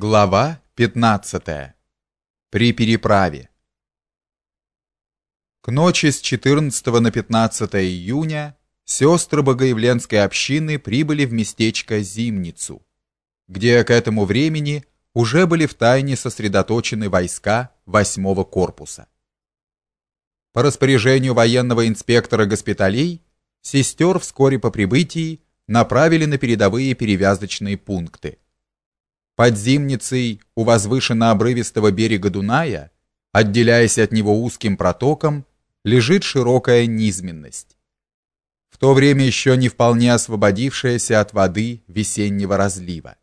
Глава 15. При переправе. К ночи с 14 на 15 июня сестры Богоявленской общины прибыли в местечко Зимницу, где к этому времени уже были втайне сосредоточены войска 8-го корпуса. По распоряжению военного инспектора госпиталей сестер вскоре по прибытии направили на передовые перевязочные пункты под Зимницей у возвышенно-обрывистого берега Дуная, отделяясь от него узким протоком, лежит широкая низменность. В то время еще не вполне освободившаяся от воды весеннего разлива.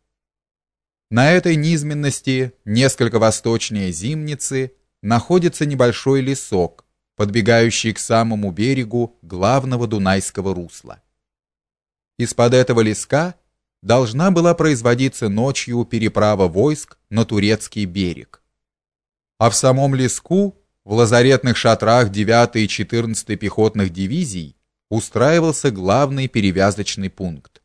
На этой низменности, несколько восточнее Зимницы, находится небольшой лесок, подбегающий к самому берегу главного Дунайского русла. Из-под этого леска должна была производиться ночью переправа войск на турецкий берег. А в самом Леску, в лазаретных шатрах 9 и 14 пехотных дивизий устраивался главный перевязочный пункт.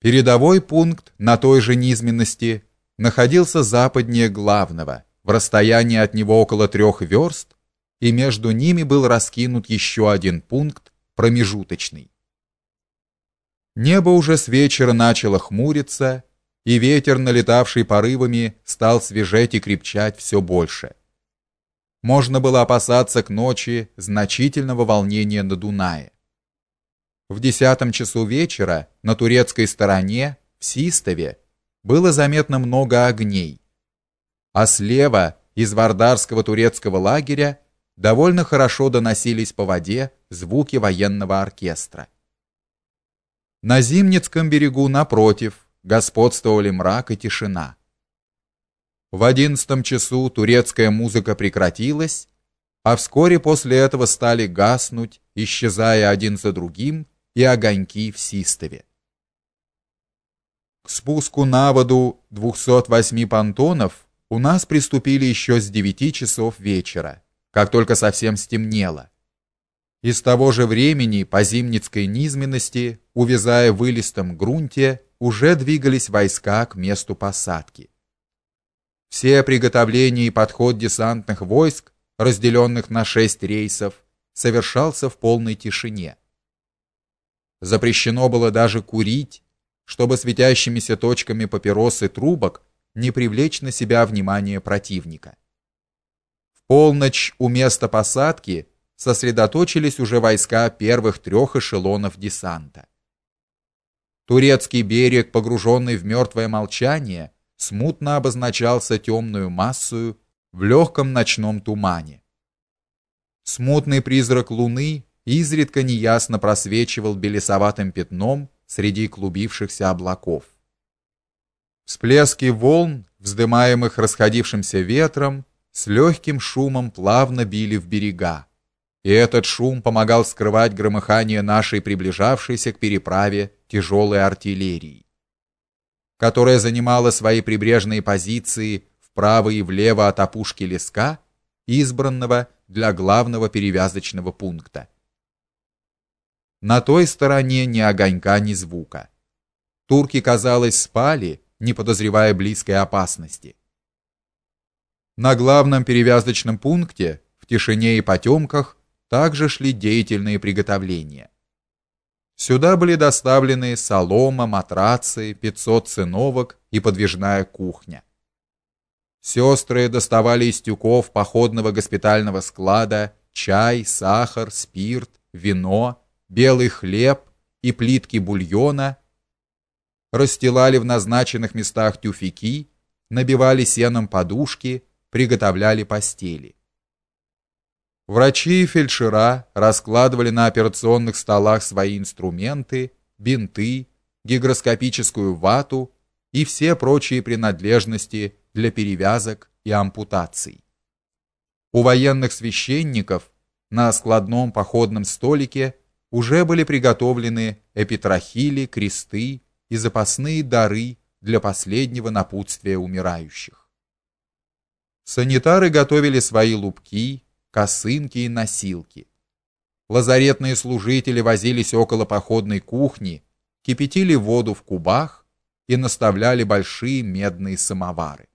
Передовой пункт на той же низменности находился западнее главного, в расстоянии от него около трех верст, и между ними был раскинут еще один пункт, промежуточный. Небо уже с вечера начало хмуриться, и ветер, налетавший порывами, стал свежеть и крепчать все больше. Можно было опасаться к ночи значительного волнения на Дунае. В десятом часу вечера на турецкой стороне, в Систове, было заметно много огней, а слева из вардарского турецкого лагеря довольно хорошо доносились по воде звуки военного оркестра. На Зимницком берегу напротив господствовали мрак и тишина. В одиннадцатом часу турецкая музыка прекратилась, а вскоре после этого стали гаснуть, исчезая один за другим, и огоньки в Систове. К спуску на воду 208 понтонов у нас приступили еще с 9 часов вечера, как только совсем стемнело из того же времени по зимницкой низменности, увязая в илистом грунте, уже двигались войска к месту посадки. Все приготовления и подход десантных войск, разделенных на шесть рейсов, совершался в полной тишине. Запрещено было даже курить, чтобы светящимися точками папирос и трубок не привлечь на себя внимание противника. В полночь у места посадки сосредоточились уже войска первых трех эшелонов десанта. Турецкий берег, погруженный в мертвое молчание, смутно обозначался темную массою в легком ночном тумане. Смутный призрак луны изредка неясно просвечивал белесоватым пятном среди клубившихся облаков. Всплески волн, вздымаемых расходившимся ветром, с легким шумом плавно били в берега и этот шум помогал скрывать громыхание нашей приближавшейся к переправе тяжелой артиллерии, которая занимала свои прибрежные позиции вправо и влево от опушки леска, избранного для главного перевязочного пункта. На той стороне ни огонька, ни звука. Турки, казалось, спали, не подозревая близкой опасности. На главном перевязочном пункте, в тишине и потемках, также шли деятельные приготовления. Сюда были доставлены солома, матрацы, 500 циновок и подвижная кухня. Сестры доставали из тюков походного госпитального склада чай, сахар, спирт, вино, белый хлеб и плитки бульона, расстилали в назначенных местах тюфяки, набивали сеном подушки, приготовляли постели. Врачи и фельдшера раскладывали на операционных столах свои инструменты, бинты, гигроскопическую вату и все прочие принадлежности для перевязок и ампутаций. У военных священников на складном походном столике уже были приготовлены эпитрахили, кресты и запасные дары для последнего напутствия умирающих. Санитары готовили свои лупки, косынки и носилки. Лазаретные служители возились около походной кухни, кипятили воду в кубах, и наставляли большие медные самовары.